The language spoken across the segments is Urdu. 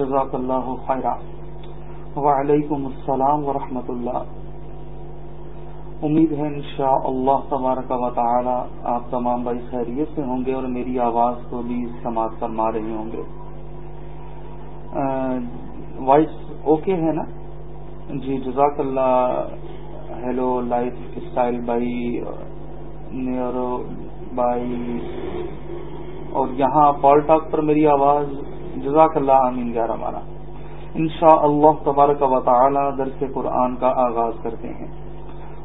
جزاک اللہ خیر وعلیکم السلام ورحمۃ اللہ امید ہے انشاء اللہ تبارک و تعالی آپ تمام بھائی خیریت سے ہوں گے اور میری آواز کو بھی سماعت فرما رہے ہوں گے. وائس اوکے ہے نا؟ جی جزاک اللہ hello, lifestyle by neuro by اور یہاں پال ٹاک پر میری آواز جزاک اللہ امین گیارہ مارا ان شاء اللہ تبارک و تعالی درس قرآن کا آغاز کرتے ہیں.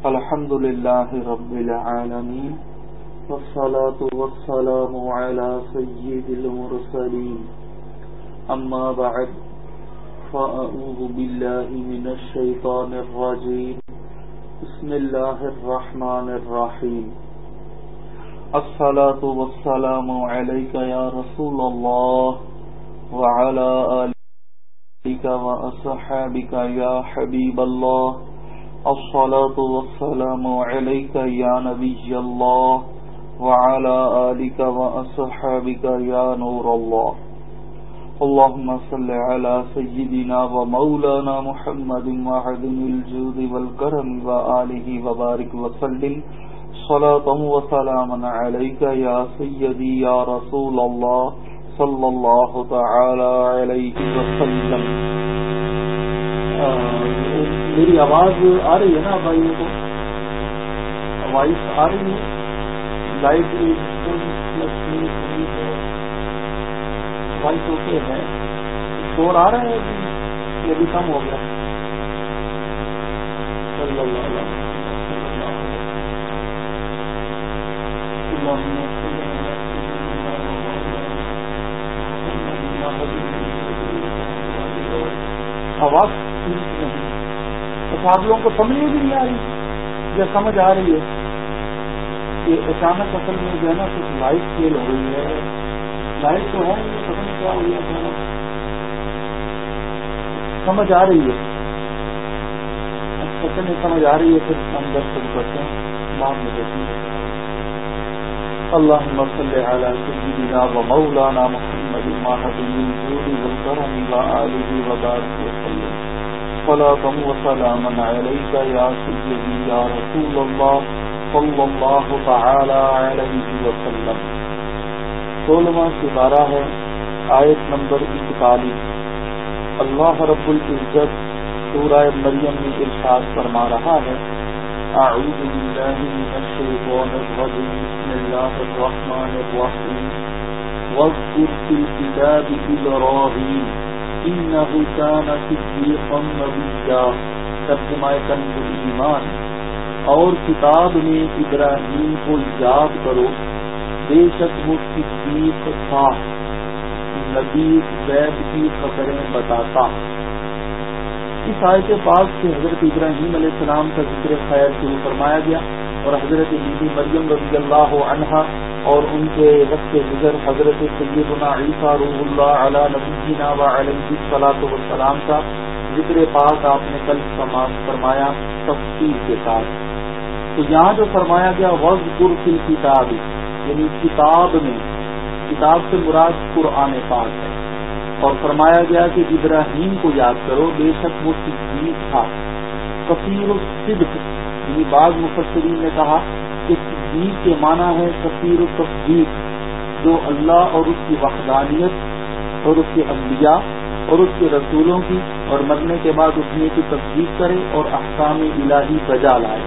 الحمد للہ رب العالمین والصلاة والسلام على سید المرسلین. اما بعد فأعوذ باللہ من الشیطان الرجیم. بسم اللہ الرحمن الرحیم. الصلاة والسلام علیکہ یا رسول اللہ. وعلى آلك وأصحابك يا حبيب الله. الصلاة والسلام عليك يا نبي الله. وعلى آلك وأصحابك يا نور الله. اللهم صل على سيدنا ومولانا محمد وعدم الجود والكرم وآله وبارك وسلم. صلاة وسلاما عليك يا سيدي يا رسول الله. صلی اللہ تعالی علیہ وسلم. میری آواز آ رہی ہے نا بھائی کو؟ وائس آ رہی ہے؟ لائٹ وائس اوکے ہے۔ شور آ رہا ہے یہ بھی کم ہو گیا۔ صلی اللہ علیہ وسلم۔ آواز آپ لوگوں کو سمجھ میں بھی نہیں آ رہی۔ یا سمجھ آ رہی ہے کہ اچانک اصل میں جو ہے نا کچھ لائٹ فیل ہو رہی ہے۔ لائٹ تو ہے سمجھ کیا ہوئی ہے سمجھ آ رہی ہے۔ اچھا میں سمجھ آ رہی ہے پھر ہم دس شروع کرتے ہیں۔ بعد میں دیکھیں۔ گے اللهم صل على سيدنا ومولانا محمد والكرم وآله وبارك وسلم. صلاة وسلاما عليك يا سيدي يا رسول الله صلى الله تعالى عليه وسلم. ہے، آیت نمبر اکتالیس. اللہ رب العزت سورہ مریم میں ارشاد فرما رہا ہے أعوذ بالله من الشيطان الرجيم بسم الله الرحمن الرحيم واذكر في الكتاب إبراهيم إنه كان صديقا نبيا. ترجمہ کنز ایمان. اور کتاب میں ابراہیم کو یاد کرو، بے شک وہ صدیق تھا، نبی غیب کی خبریں بتاتا. اس آیت پاک سے حضرت ابراہیم علیہ السلام کا ذکر خیر شروع فرمایا گیا، اور حضرت بیبی مریم رضی اللہ عنہا اور ان کے وقت گزر حضرت سیدنا عیسیٰ روح اللہ علی نبینا و علیہ صلاح والسلام کا ذکر پاک آپ نے کل سماعت فرمایا تفصیل کے ساتھ۔ تو یہاں جو فرمایا گیا وز گر کتاب یعنی کتاب میں، کتاب سے مراد قرآن پاک ہے۔ اور فرمایا گیا کہ ابراہیم کو یاد کرو، بے شک وہ صدیق تھا۔ کثیر الصدق یعنی بعض مفسرین نے کہا کہ صدیق کے معنی ہے کثیر التصدیق جو اللہ اور اس کی وحدانیت اور اس کے انبیاء اور اس کے رسولوں کی اور مرنے کے بعد اٹھنے کی تصدیق کرے اور احکام الہی بجا لائے۔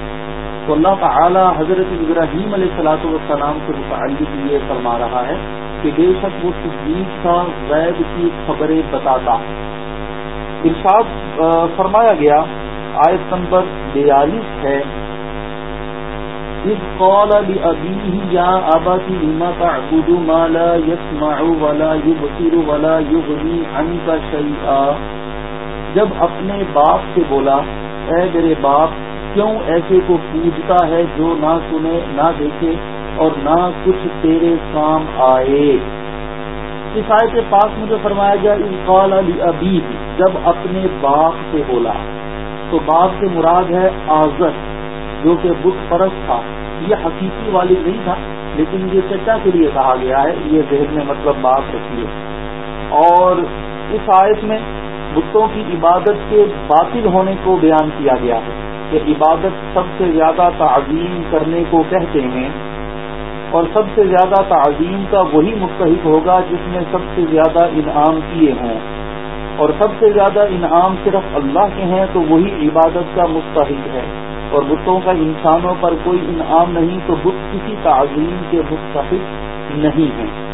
تو اللہ تعالی حضرت ابراہیم علیہ السلاۃ والسلام سے متعلق یہ فرما رہا ہے کہ بے شک وہ صدیق تھا غیب کی خبریں بتاتا۔ ارشاد فرمایا گیا، آیت نمبر بیالیس ہے اس قول لأبيه يا أبت لما تعبد ما لا يسمع ولا يبصر ولا يغني عنك شيئا؟ جب اپنے باپ سے بولا، اے میرے باپ، کیوں ایسے کو پوجتا ہے جو نہ سنے، نہ دیکھے اور نہ کچھ تیرے کام آئے؟ اس کے پاس مجھے فرمایا گیا انقال علی ابھی جب اپنے باپ سے بولا، تو باپ سے مراد ہے آزت جو کہ بت پرست تھا۔ یہ حقیقی والی نہیں تھا، لیکن یہ چچا کے لیے کہا گیا ہے، یہ ذہن میں مطلب بات رکھیے۔ اور اس آیت میں بتوں کی عبادت کے باطل ہونے کو بیان کیا گیا ہے کہ عبادت سب سے زیادہ تعظیم کرنے کو کہتے ہیں، اور سب سے زیادہ تعظیم کا وہی مستحق ہوگا جس نے سب سے زیادہ انعام کیے ہوں۔ اور سب سے زیادہ انعام صرف اللہ کے ہیں، تو وہی عبادت کا مستحق ہے۔ اور بتوں کا انسانوں پر کوئی انعام نہیں تو بت کسی تعظیم کے مستحق نہیں ہیں۔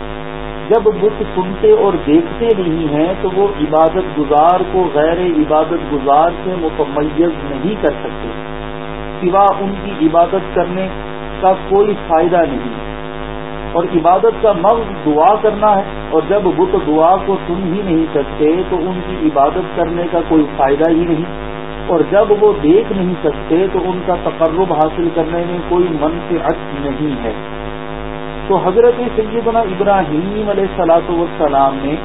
جب بت سنتے اور دیکھتے نہیں ہیں تو وہ عبادت گزار کو غیر عبادت گزار سے متمیز نہیں کر سکتے۔ سوا ان کی عبادت کرنے کا کوئی فائدہ نہیں۔ اور عبادت کا مغز دعا کرنا ہے اور جب بت دعا کو سن ہی نہیں سکتے تو ان کی عبادت کرنے کا کوئی فائدہ ہی نہیں۔ اور جب وہ دیکھ نہیں سکتے تو ان کا تقرب حاصل کرنے میں کوئی منفعت نہیں ہے۔ تو حضرت سیدنا ابراہیم علیہ سلاۃ والسلام نے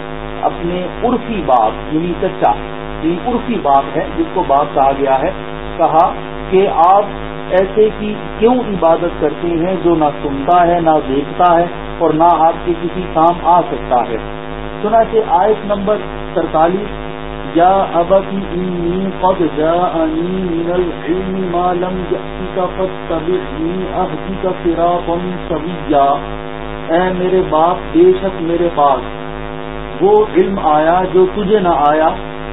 اپنے عرفی باپ یعنی چچا یعنی عرفی باپ ہے، جس کو باپ کہا گیا ہے، کہا کہ آپ ایسے کی کیوں عبادت کرتے ہیں جو نہ سنتا ہے، نہ دیکھتا ہے اور نہ آپ کے کسی کام آ سکتا ہے؟ سنا کہ آیت نمبر سڑتالیس یا ابتی انی قد جاءنی من العلم ما لم یأتی فتبعنی اہدی صراطا سویا اے میرے باپ، بے شک میرے پاس وہ علم آیا جو تجھے نہ آیا،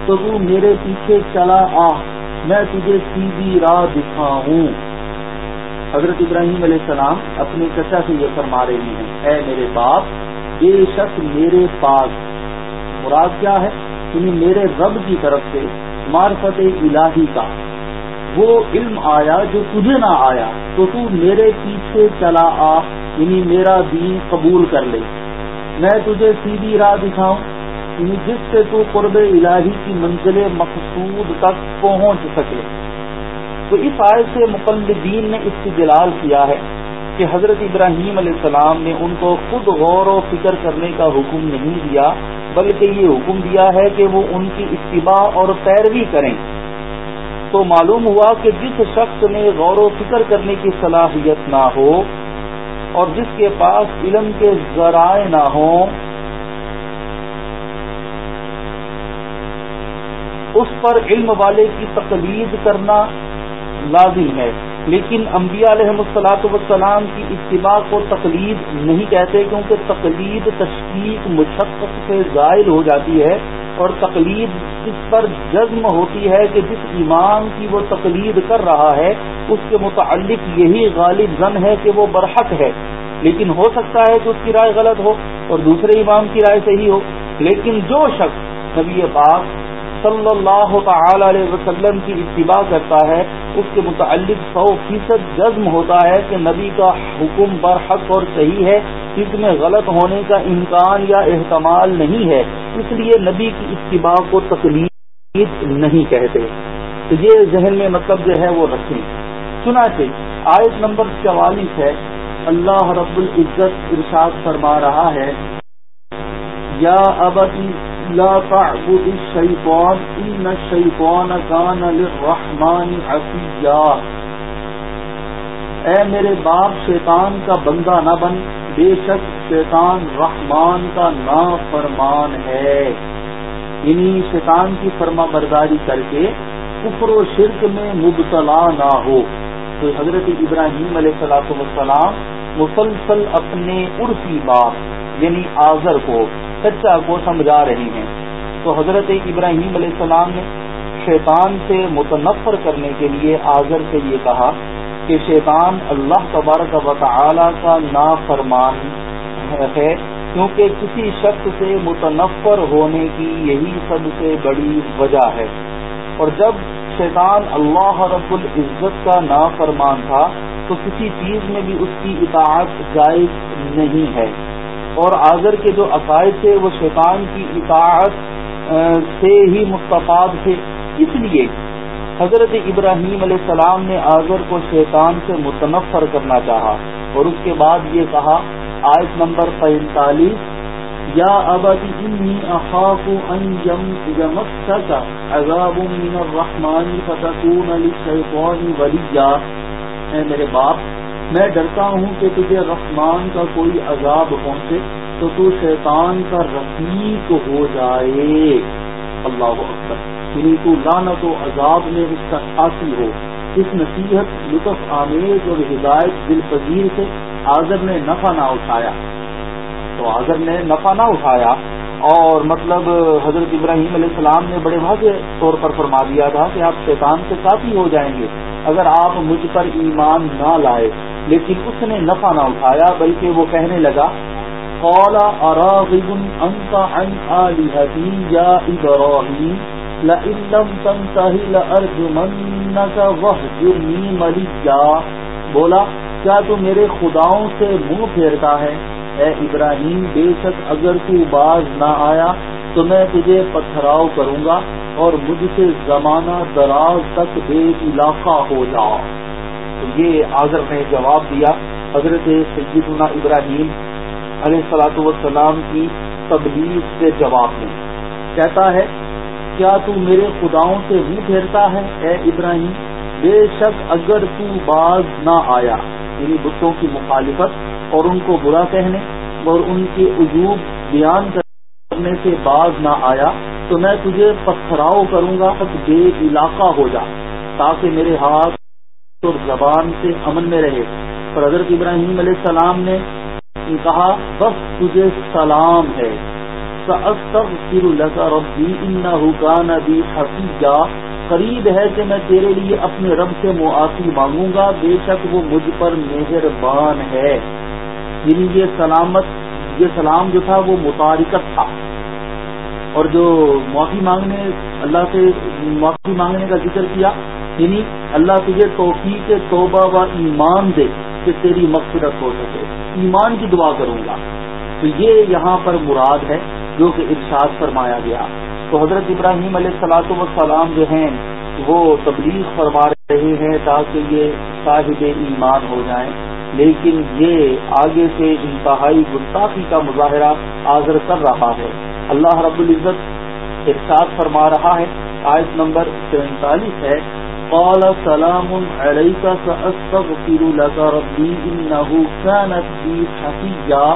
تو تو میرے پیچھے چلا آ، میں تجھے سیدھی راہ دکھاؤں۔ حضرت ابراہیم علیہ السلام اپنے چچا سے یہ فرما رہی ہیں، اے میرے باپ، بے شک میرے پاس۔ مراد کیا ہے؟ یعنی میرے رب کی طرف سے، معرفت الہی کا۔ وہ علم آیا جو تجھے نہ آیا، تو تو میرے پیچھے چلا آ یعنی میرا دین قبول کر لے۔ میں تجھے سیدھی راہ دکھاؤں یعنی جس سے تو قرب الہی کی منزل مقصود تک پہنچ سکے۔ تو اس آیت سے مقلدین نے اس کی جلال کیا ہے کہ حضرت ابراہیم علیہ السلام نے ان کو خود غور و فکر کرنے کا حکم نہیں دیا بلکہ یہ حکم دیا ہے کہ وہ ان کی اتباع اور پیروی کریں۔ تو معلوم ہوا کہ جس شخص نے غور و فکر کرنے کی صلاحیت نہ ہو اور جس کے پاس علم کے ذرائع نہ ہوں، اس پر علم والے کی تقلید کرنا لازم ہے۔ لیکن انبیاء علیہ السلاۃ والسلام کی اتباع کو تقلید نہیں کہتے کیونکہ تقلید تشکیق مشقت سے زائل ہو جاتی ہے اور تقلید اس پر جزم ہوتی ہے کہ جس امام کی وہ تقلید کر رہا ہے، اس کے متعلق یہی غالب زن ہے کہ وہ برحق ہے۔ لیکن ہو سکتا ہے کہ اس کی رائے غلط ہو اور دوسرے امام کی رائے صحیح ہو، لیکن جو شخص نبی پاک صلی اللہ تعالی علیہ وسلم کی اتباع کرتا ہے، اس کے متعلق سو فیصد جزم ہوتا ہے کہ نبی کا حکم برحق اور صحیح ہے، اس میں غلط ہونے کا امکان یا احتمال نہیں ہے۔ اس لیے نبی کی اتباع کو تکلیف نہیں کہتے۔ تو یہ ذہن میں مطلب جو ہے وہ رکھیں۔ سنا کہ آیت نمبر چوالیس ہے، اللہ رب العزت ارشاد فرما رہا ہے، یا ابتی لا تعبد الشیطان ان الشیطان کان للرحمن عصیا اے میرے باپ، شیطان کا بندہ نہ بن۔ بے شک شیطان رحمان کا نا فرمان ہے۔ یعنی شیطان کی فرما برداری کر کے کفر و شرک میں مبتلا نہ ہو۔ تو حضرت ابراہیم علیہ السلاۃ والسلام مسلسل اپنے عرفی باپ یعنی آزر کو سچا کو سمجھا رہے ہیں۔ تو حضرت ابراہیم علیہ السلام نے شیطان سے متنفر کرنے کے لیے آزر سے یہ کہا کہ شیطان اللہ تبارک و تعالی کا نا فرمان ہے، کیونکہ کسی شخص سے متنفر ہونے کی یہی سب سے بڑی وجہ ہے۔ اور جب شیطان اللہ رب العزت کا نا فرمان تھا، تو کسی چیز میں بھی اس کی اطاعت جائز نہیں ہے۔ اور آزر کے جو عقائد تھے وہ شیطان کی اطاعت سے ہی مستفاد تھے۔ اس لیے حضرت ابراہیم علیہ السلام نے آزر کو شیطان سے متنفر کرنا چاہا اور اس کے بعد یہ کہا، آیت نمبر پینتالیس، یا ابدی اخاف ان عذاب من الرحمن فتكون للشيطان وليا اے میرے باپ میں ڈرتا ہوں کہ تجھے رحمان کا کوئی عذاب پہنچے تو تو شیطان کا رفیق ہو جائے۔ اللہ اکبر۔ یعنی تو لانت و عذاب میں اس کا ساتھی ہو۔ اس نصیحت، لطف آمیز اور ہدایت دل پذیر سے آزر نے نفع نہ اٹھایا۔ تو آزر نے نفع نہ اٹھایا اور مطلب حضرت ابراہیم علیہ السلام نے بڑے واضح طور پر فرما دیا تھا کہ آپ شیطان کے ساتھی ہو جائیں گے۔ اگر آپ مجھ پر ایمان نہ لائے لیکن اس نے نفع نہ اٹھایا بلکہ وہ کہنے لگا، قال اراغب انت عن الهتي يا ابراهيم لئن لم تنتهي لارجمنك واهجرني مليا۔ بولا، کیا تو میرے خداؤں سے منہ پھیرتا ہے؟ اے ابراہیم، بے شک اگر تو باز نہ آیا تو میں تجھے پتھراؤ کروں گا اور مجھ سے زمانہ دراز تک بے علاقہ ہو جا۔ تو یہ آزر نے جواب دیا، حضرت سیدنا ابراہیم علیہ سلاۃ والسلام کی تبلیغ کے جواب میں کہتا ہے، کیا تو میرے خداؤں سے بھی پھیرتا ہے؟ اے ابراہیم، بے شک اگر تو باز نہ آیا۔ یعنی بتوں کی مخالفت اور ان کو برا کہنے اور ان کے عجوب بیان کرنے سے باز نہ آیا، تو میں تجھے پتھراؤ کروں گا بے علاقہ ہو جا، تاکہ میرے ہاتھ اور زبان سے امن میں رہے۔ اور حضرت ابراہیم علیہ السلام نے کہا، بس تجھے سلام ہے۔ قریب ہے کہ میں تیرے لیے اپنے رب سے معافی مانگوں گا۔ بے شک وہ مجھ پر مہربان ہے۔ یعنی یہ سلامت، یہ سلام جو تھا وہ متارکت تھا۔ اور جو معافی مانگنے، اللہ سے معافی مانگنے کا ذکر کیا یعنی اللہ تجھے توفیق توبہ و ایمان دے کہ تیری مقصرت ہو سکے۔ ایمان کی دعا کروں گا۔ تو یہ یہاں پر مراد ہے جو کہ ارشاد فرمایا گیا۔ تو حضرت ابراہیم علیہ السلاۃ وسلام جو ہیں، وہ تبلیغ فرما رہے ہیں تاکہ یہ صاحب ایمان ہو جائیں۔ لیکن یہ آگے سے انتہائی گستاخی کا مظاہرہ حاضر کر رہا ہے۔ اللہ رب العزت ارشاد فرما رہا ہے۔ آیت نمبر سینتالیس ہے۔ قال سلام عليك سأستغفر لك ربي إنه كانت بي حفيا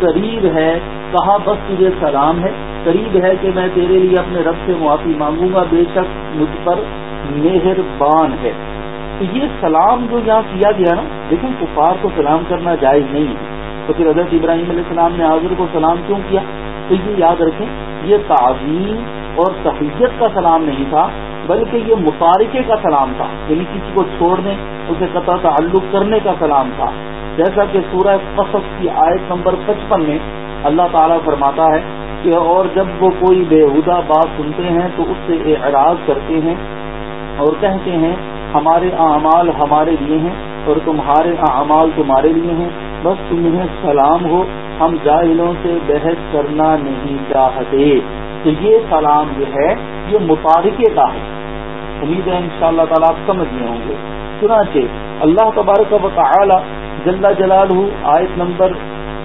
قریب ہے، کہا، بس تجھے سلام ہے۔ قریب ہے کہ میں تیرے لیے اپنے رب سے معافی مانگوں گا، بے شک مجھ پر مہربان ہے۔ تو یہ سلام جو یہاں کیا گیا نا لیکن کفار کو سلام کرنا جائز نہیں ہے۔ تو پھر حضرت ابراہیم علیہ السلام نے حاضر کو سلام کیوں کیا؟ تو یہ یاد رکھیں، یہ تعظیم اور تحیت کا سلام نہیں تھا۔ بلکہ یہ مفارقے کا سلام تھا یعنی کسی کو چھوڑنے، اسے قطع تعلق کرنے کا سلام تھا۔ جیسا کہ سورہ قصص کی آیت نمبر پچپن میں اللہ تعالیٰ فرماتا ہے کہ اور جب وہ کوئی بےحدہ بات سنتے ہیں تو اس سے اعراض کرتے ہیں اور کہتے ہیں، ہمارے اعمال ہمارے لیے ہیں اور تمہارے اعمال تمہارے لیے ہیں۔ بس تمہیں سلام ہو، ہم جاہلوں سے بحث کرنا نہیں چاہتے۔ تو یہ سلام جو ہے، یہ متارکے کا ہے۔ امید ہے ان شاء اللہ تعالیٰ آپ سمجھ گئے ہوں گے۔ چنانچہ اللہ تبارک و تعالی جل جلال آیت نمبر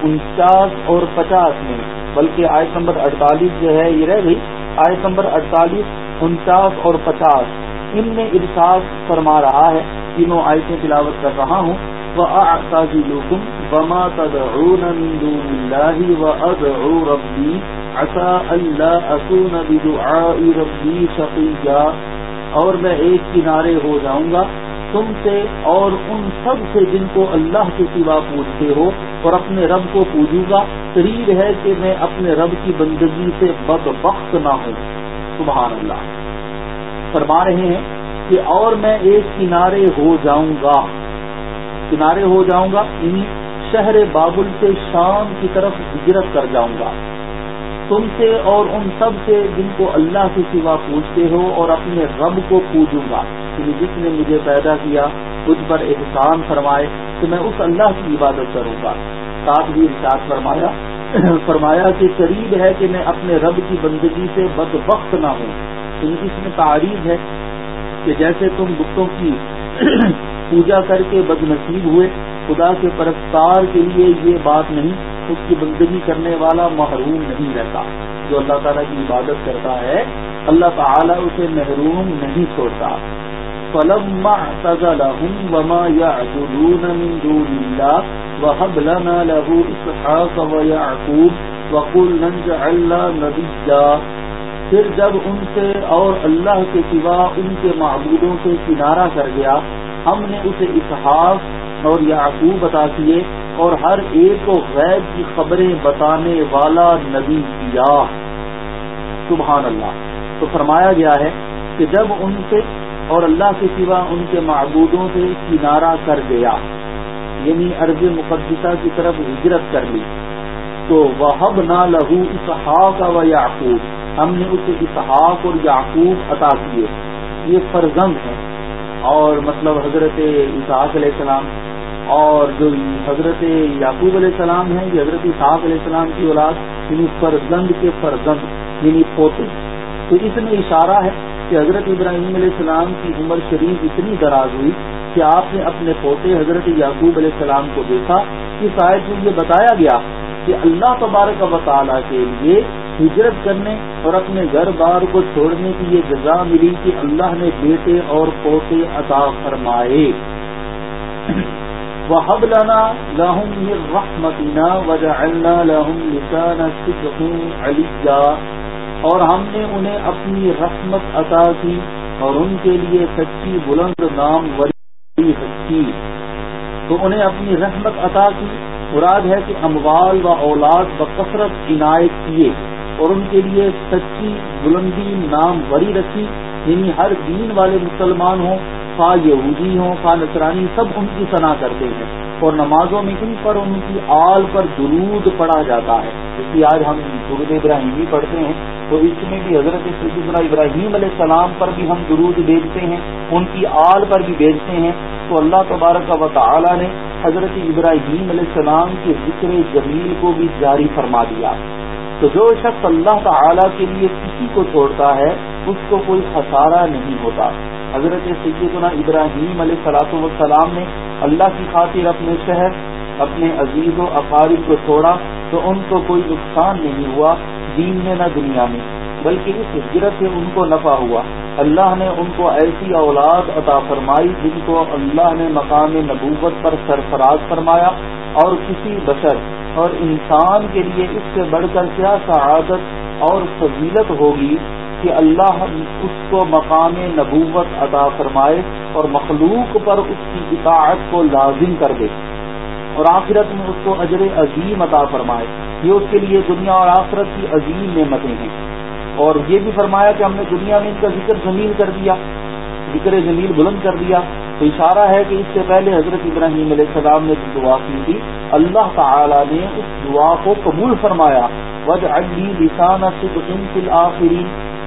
انچاس اور پچاس میں، بلکہ آیت نمبر اڑتالیس جو ہے، یہ رہ گئی، آیت نمبر اڑتالیس، انچاس اور پچاس۔ ان میں ارشاد فرما رہا ہے، تینوں آیتیں تلاوت کر رہا ہوں۔ وَأَعْتَزِلُكُمْ وَمَا تَدْعُونَ مِن دُونِ اللَّهِ وَأَدْعُو رَبِّي عَسَىٰ أَلَّا أَكُونَ بِدُعَاءِ رَبِّي شَقِيًّا۔ اور میں ایک کنارے ہو جاؤں گا۔ تم سے اور ان سب سے جن کو اللہ کے سوا پوچھتے ہو اور اپنے رب کو پوجوں گا، قریب ہے کہ میں اپنے رب کی بندگی سے بد وقت نہ ہوں۔ سبحان اللہ۔ فرما رہے ہیں کہ اور میں ایک کنارے ہو جاؤں گا۔ کنارے ہو جاؤں گا ان شہر بابل سے شام کی طرف ہجرت کر جاؤں گا۔ تم سے اور ان سب سے جن کو اللہ کے سوا پوچھتے ہو اور اپنے رب کو پوجوں گا۔ یعنی جس نے مجھے پیدا کیا مجھ پر احسان فرمائے تو میں اس اللہ کی عبادت کروں گا۔ ساتھ بھی ارشاد فرمایا فرمایا کہ قریب ہے کہ میں اپنے رب کی بندگی سے بد وقت نہ ہوں۔ ان اس میں تعریف ہے کہ جیسے تم بتوں کی پوجا کر کے بد نصیب ہوئے، خدا کے پرستار کے لیے یہ بات نہیں۔ اس کی بندگی کرنے والا محروم نہیں رہتا۔ جو اللہ تعالیٰ کی عبادت کرتا ہے، اللہ تعالیٰ اسے محروم نہیں چھوڑتا۔ فلما وما يعبدون من دون الله وهب لنا له اسحاق ويعقوب وقلنا جعلنا نبيا۔ پھر جب ان سے اور اللہ کے سوا ان کے معبودوں سے کنارہ کر گیا، ہم نے اسے اسحاق اور یعقوب عطا کیے۔ اور ہر ایک کو غیب کی خبریں بتانے والا نبی کیا سبحان اللہ۔ تو فرمایا گیا ہے کہ جب ان سے اور اللہ کے سوا ان کے معبودوں سے کنارہ کر گیا یعنی عرض مقدسہ کی طرف ہجرت کر لی، تو وہ نہ لہو اسحاق و یعقوب ہم نے اسے اسحاق اور یعقوب عطا کیے۔ یہ فرزند ہے اور مطلب حضرت اسحاق علیہ السلام اور جو حضرت یعقوب علیہ السلام ہیں، یہ حضرت اسحاق علیہ السلام کی اولاد یعنی فرزند کے فرزند یعنی پوتے۔ تو اس میں اشارہ ہے کہ حضرت ابراہیم علیہ السلام کی عمر شریف اتنی دراز ہوئی کہ آپ نے اپنے پوتے حضرت یعقوب علیہ السلام کو دیکھا۔ اس آیت میں یہ بتایا گیا کہ اللہ تبارک و تعالیٰ کے لیے ہجرت کرنے اور اپنے گھر بار کو چھوڑنے کی یہ جزا ملی کہ اللہ نے بیٹے اور پوتے عطا فرمائے۔ وہ حب لانا لاہم رحمتینا وجعلنا لهم لسان صدق علیہ اور ہم نے انہیں اپنی رحمت عطا کی اور ان کے لیے سچی بلند نام وری سچی تو انہیں اپنی رحمت عطا کی۔ مراد ہے کہ اموال و اولاد بکثرت عنایت کیے اور ان کے لیے سچی بلندی نام وری رکھی۔ یعنی ہر دین والے مسلمان ہوں خواہ یہودی ہوں، خواہ نصرانی، سب ان کی صنع کرتے ہیں۔ اور نمازوں میں ان پر ان کی آل پر درود پڑھا جاتا ہے۔ جس کی آج ہم درود ابراہیمی پڑھتے ہیں، تو اس میں بھی حضرت سیدنا ابراہیم علیہ السلام پر بھی ہم درود بیچتے ہیں، ان کی آل پر بھی بیچتے ہیں۔ تو اللہ تبارک و تعالی نے حضرت ابراہیم علیہ السلام کے ذکر جمیل کو بھی جاری فرما دیا۔ تو جو شخص اللہ تعالی کے لیے کسی کو چھوڑتا ہے، اس کو کوئی خسارہ نہیں ہوتا۔ حضرت سیدنا ابراہیم علیہ صلاح والسلام نے اللہ کی خاطر اپنے شہر، اپنے عزیز و اقارب کو چھوڑا تو ان کو کوئی نقصان نہیں ہوا، دین میں نہ دنیا میں، بلکہ اس ہجرت سے ان کو نفع ہوا۔ اللہ نے ان کو ایسی اولاد عطا فرمائی جن کو اللہ نے مقام نبوت پر سرفراز فرمایا اور کسی بشر اور انسان کے لیے اس سے بڑھ کر کیا سعادت اور فضیلت ہوگی؟ کہ اللہ اس کو مقام نبوت عطا فرمائے اور مخلوق پر اس کی اطاعت کو لازم کر دے اور آخرت میں اس کو اجر عظیم عطا فرمائے۔ یہ اس کے لیے دنیا اور آخرت کی عظیم نعمتیں ہیں۔ اور یہ بھی فرمایا کہ ہم نے دنیا میں ان کا ذکر زمین کر دیا، ذکر زمین بلند کر دیا۔ تو اشارہ ہے کہ اس سے پہلے حضرت ابراہیم علیہ السلام نے دعا کی تھی۔ اللہ تعالی نے اس دعا کو قبول فرمایا۔ وج اگلی لسان آخری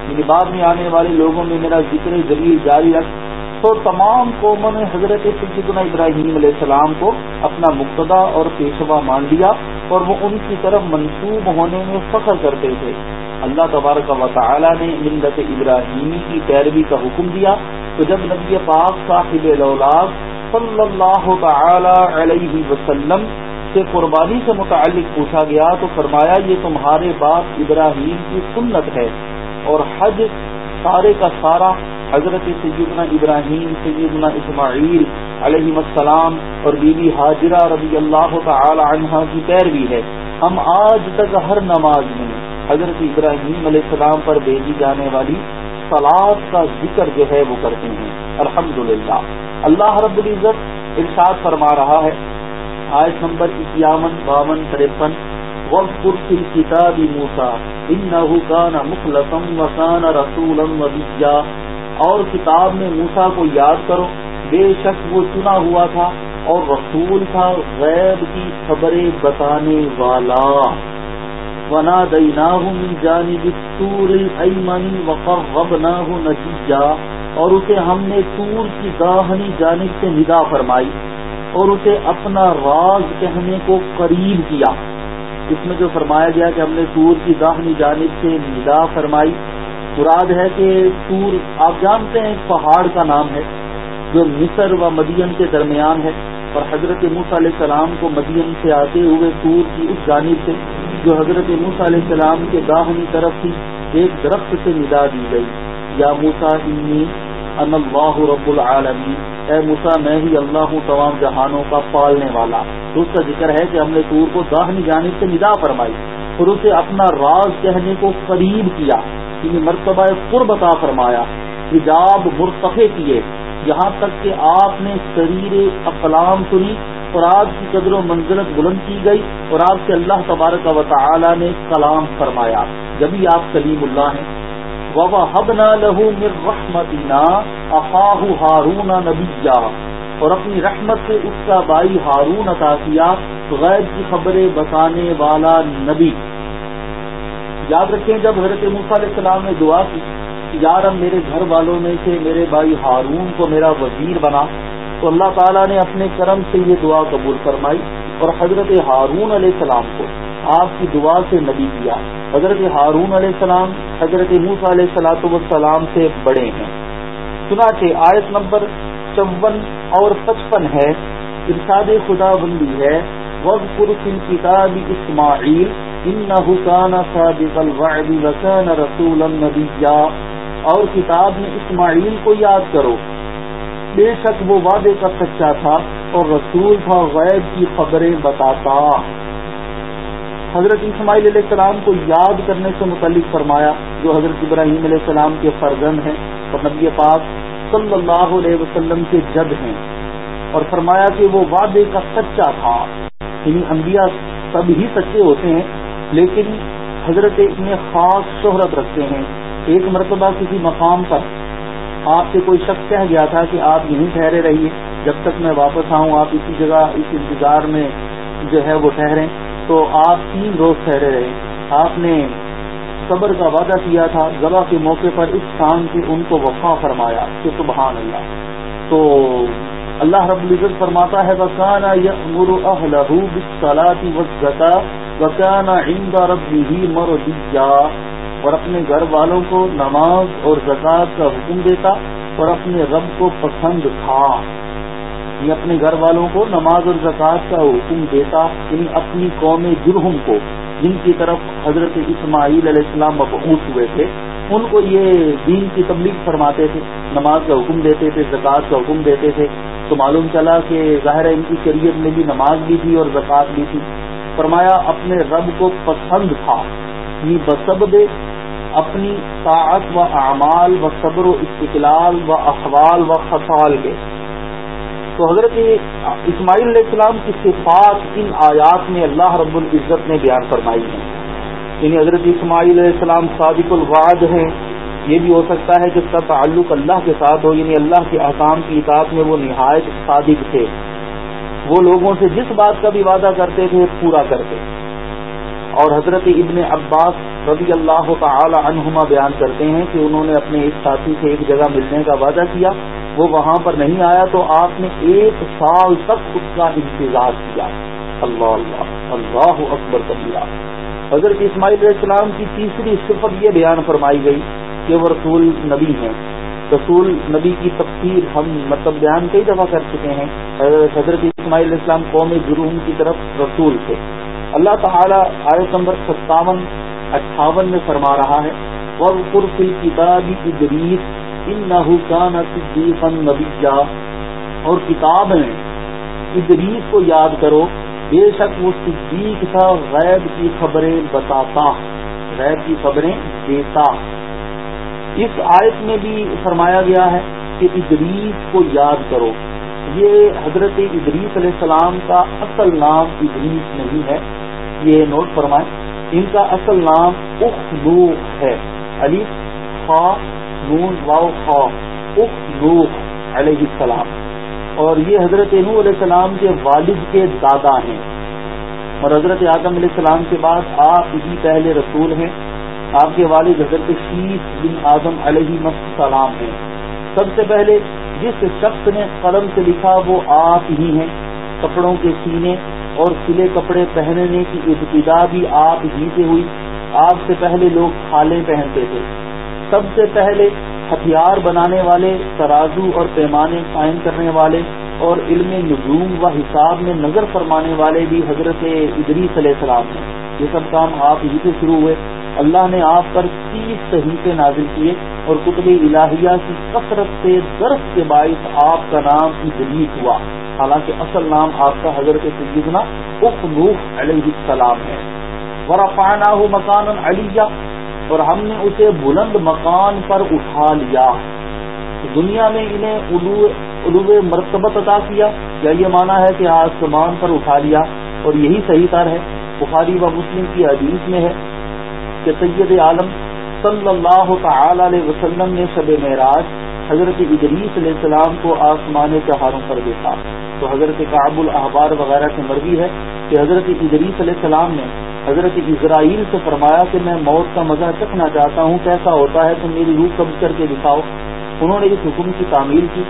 یعنی بعد میں آنے والے لوگوں میں میرا ذکر ذریع جاری رکھ، تو تمام قوموں نے حضرت سیدنا ابراہیم علیہ السلام کو اپنا مقتدا اور پیشوا مان لیا اور وہ ان کی طرف منسوب ہونے میں فخر کرتے تھے۔ اللہ تبارک و تعالی نے ملت ابراہیمی کی پیروی کا حکم دیا۔ تو جب نبی پاک صاحب صلی اللہ تعالی علیہ وسلم سے قربانی سے متعلق پوچھا گیا تو فرمایا، یہ تمہارے باپ ابراہیم کی سنت ہے۔ اور حج سارے کا سارا حضرت سیدنا ابراہیم، سیدنا اسماعیل علیہ السلام اور بی بی حاجرہ رضی اللہ تعالی عنہ کی پیروی ہے۔ ہم آج تک ہر نماز میں حضرت ابراہیم علیہ السلام پر بھیجی جانے والی سلاد کا ذکر جو ہے وہ کرتے ہیں۔ الحمد اللہ رب العزت ارشاد فرما رہا ہے۔ آیت نمبر اکیاون، باون ترپن وقت کی کتاب موسا ان کا مخلصم وسان رسول اور کتاب میں موسا کو یاد کرو، بے شک وہ چنا ہوا تھا اور رسول تھا غیب کی خبریں بتانے والا۔ ونا دئی جانب تور نتیجہ اور اسے ہم نے تور کی داہنی جانب سے ندا فرمائی اور اسے اپنا راز کہنے کو قریب کیا۔ اس میں جو فرمایا گیا کہ ہم نے تور کی داہنی جانب سے ندا فرمائی۔ مراد ہے کہ تور آپ جانتے ہیں ایک پہاڑ کا نام ہے، جو مصر و مدین کے درمیان ہے۔ اور حضرت موس علیہ السلام کو مدین سے آتے ہوئے تور کی اس جانب سے، جو حضرت موسا علیہ السلام کے داہنی طرف تھی، ایک درخت سے ندا دی گئی۔ یا موسا انی ان اللہ رب العالمین۔ اے موسا میں ہی اللہ ہوں، تمام جہانوں کا پالنے والا۔ تو اس کا ذکر ہے کہ ہم نے تور کو داہنی جانب سے ندا فرمائی، اور اسے اپنا راز کہنے کو قریب کیا یعنی مرتبہ قربتا فرمایا، حجاب مرتفع کیے۔ یہاں تک کہ آپ نے شریر اقلام سنی، اور آپ کی قدر و منزلت بلند کی گئی، اور آپ سے اللہ تبارک و تعالی نے کلام فرمایا۔ جبھی آپ کلیم اللہ ہیں۔ وبا حب نہ لہو مر رحمتینا اقاہ اور اپنی رحمت سے اس کا بھائی ہارون عطا کیا غیب کی خبریں بتانے والا نبی۔ یاد رکھیں جب حضرت مصع علیہ السلام نے دعا کی یار اب میرے گھر والوں میں سے میرے بھائی ہارون کو میرا وزیر بنا تو اللہ تعالیٰ نے اپنے کرم سے یہ دعا قبول فرمائی اور حضرت ہارون علیہ السلام کو۔ آپ کی دعا سے نبی کیا۔ حضرت ہارون علیہ السلام، حضرت موسا علیہ السلاۃ والسلام سے بڑے ہیں۔ چنانچہ آیت نمبر چون اور پچپن ہے۔ ارشاد خدا بندی ہے۔ کتاب اسماعیل ان حسان صادق الوعد رسول اور کتاب میں اسماعیل کو یاد کرو۔ بے شک وہ وعدے کا سچا تھا اور رسول تھا، غیب کی خبریں بتاتا۔ حضرت اسماعیل علیہ السلام کو یاد کرنے سے متعلق فرمایا، جو حضرت ابراہیم علیہ السلام کے فرزند ہیں اور نبی پاک صلی اللہ علیہ وسلم کے جد ہیں۔ اور فرمایا کہ وہ وعدے کا سچا تھا۔ یعنی انبیاء سب ہی سچے ہوتے ہیں، لیکن حضرت اتنے خاص شہرت رکھتے ہیں۔ ایک مرتبہ کسی مقام پر آپ سے کوئی شخص کہہ گیا تھا کہ آپ یہیں ٹھہرے رہیے، جب تک میں واپس آؤں، آپ اسی جگہ اس انتظار میں جو ہے وہ ٹھہرے تو آپ تین روز ٹھہرے رہے۔ آپ نے صبر کا وعدہ کیا تھا، ذبح کے موقع پر اس شام سے ان کو وفا فرمایا کہ سبحان اللہ۔ تو اللہ رب العزت فرماتا ہے بکانا یمر اہلہ بصلاتی وزکا بکانا عند ربه مرضیا اور اپنے گھر والوں کو نماز اور زکوٰۃ کا حکم دیتا اور اپنے رب کو پسند تھا۔ یہ اپنے گھر والوں کو نماز اور زکوٰۃ کا حکم دیتا یعنی اپنی قوم جرہم کو، جن کی طرف حضرت اسماعیل علیہ السلام مبعوث ہوئے تھے، ان کو یہ دین کی تبلیغ فرماتے تھے، نماز کا حکم دیتے تھے، زکوٰۃ کا حکم دیتے تھے۔ تو معلوم چلا کہ ظاہر ان کی شریعت میں بھی نماز بھی تھی اور زکوٰۃ بھی تھی۔ فرمایا، اپنے رب کو پسند تھا۔ یعنی یہ بسب اپنی طاعت و اعمال و صبر و استقلال و اخوال و خصال کے۔ تو حضرت اسماعیل علیہ السلام کی صفات ان آیات میں اللہ رب العزت نے بیان فرمائی ہے یعنی حضرت اسماعیل علیہ السلام صادق الوعد ہیں۔ یہ بھی ہو سکتا ہے کہ اس کا تعلق اللہ کے ساتھ ہو یعنی اللہ کے احکام کی اطاعت میں وہ نہایت صادق تھے۔ وہ لوگوں سے جس بات کا بھی وعدہ کرتے تھے، پورا کرتے۔ اور حضرت ابن عباس رضی اللہ تعالی عنہما بیان کرتے ہیں کہ انہوں نے اپنے ایک ساتھی سے ایک جگہ ملنے کا وعدہ کیا۔ وہ وہاں پر نہیں آیا تو آپ نے ایک سال تک اس کا انتظار کیا۔ اللہ اللہ اللہ اکبر کبیرہ۔ حضرت اسماعیل علیہ السلام کی تیسری صفت یہ بیان فرمائی گئی کہ وہ رسول نبی ہیں۔ رسول نبی کی تفسیر ہم مطلب بیان کئی دفعہ کر چکے ہیں۔ حضرت اسماعیل علیہ السلام قوم جرم کی طرف رسول تھے۔ اللہ تعالیٰ آیت نمبر ستاون، اٹھاون میں فرما رہا ہے کتابی ادریس ان نبی اور کتاب میں ادریس کو یاد کرو، بے شک وہ صدیق تھا، غیب کی خبریں بتاتا، غیب کی خبریں دیتا۔ اس آیت میں بھی فرمایا گیا ہے کہ ادریس کو یاد کرو۔ یہ حضرت ادریس علیہ السلام کا اصل نام ادریس نہیں ہے۔ یہ نوٹ فرمائیں، ان کا اصل نام اخلوق ہے علی خا نون واؤ خا اخلوق علیہ السلام۔ اور یہ حضرت نو علیہ السلام کے والد کے دادا ہیں۔ اور حضرت اعظم علیہ السلام کے بعد آپ ہی پہلے رسول ہیں۔ آپ کے والد حضرت شیخ بن اعظم علیہ السلام ہیں۔ سب سے پہلے جس شخص نے قلم سے لکھا وہ آپ ہی ہیں۔ کپڑوں کے سینے اور سلے کپڑے پہننے کی ابتدا بھی آپ ہی سے ہوئی۔ آپ سے پہلے لوگ کھالے پہنتے تھے۔ سب سے پہلے ہتھیار بنانے والے، ترازو اور پیمانے قائم کرنے والے اور علم نجوم و حساب میں نظر فرمانے والے بھی حضرت ادری صلی السلام ہیں۔ یہ سب کام آپ ہی سے شروع ہوئے۔ اللہ نے آپ پر تیس صحیفے نازل کیے اور کتب الہیہ کی کثرت سے درس کے باعث آپ کا نام ادریس ہوا۔ حالانکہ اصل نام آپ کا حضرت سیدنا اخنوف علیہ السلام ہے۔ ورفانہ مکان علیہ اور ہم نے اسے بلند مکان پر اٹھا لیا۔ دنیا میں انہیں علو مرتبت عطا کیا۔ یا یہ مانا ہے کہ آسمان پر اٹھا لیا؟ اور یہی صحیح تر ہے۔ بخاری و مسلم کی حدیث میں ہے کہ سید عالم صلی اللہ تعالی علیہ وسلم نے شب معراج حضرت ادریس علیہ السلام کو آسمان چہاروں پر دیکھا۔ تو حضرت کعب الاحبار وغیرہ سے مرضی ہے کہ حضرت ادریس علیہ السلام نے حضرت اسرائیل سے فرمایا کہ میں موت کا مزہ چکھنا چاہتا ہوں، کیسا ہوتا ہے؟ تو میری روح قبض کر کے دکھاؤ۔ انہوں نے اس حکم کی تعمیل کی۔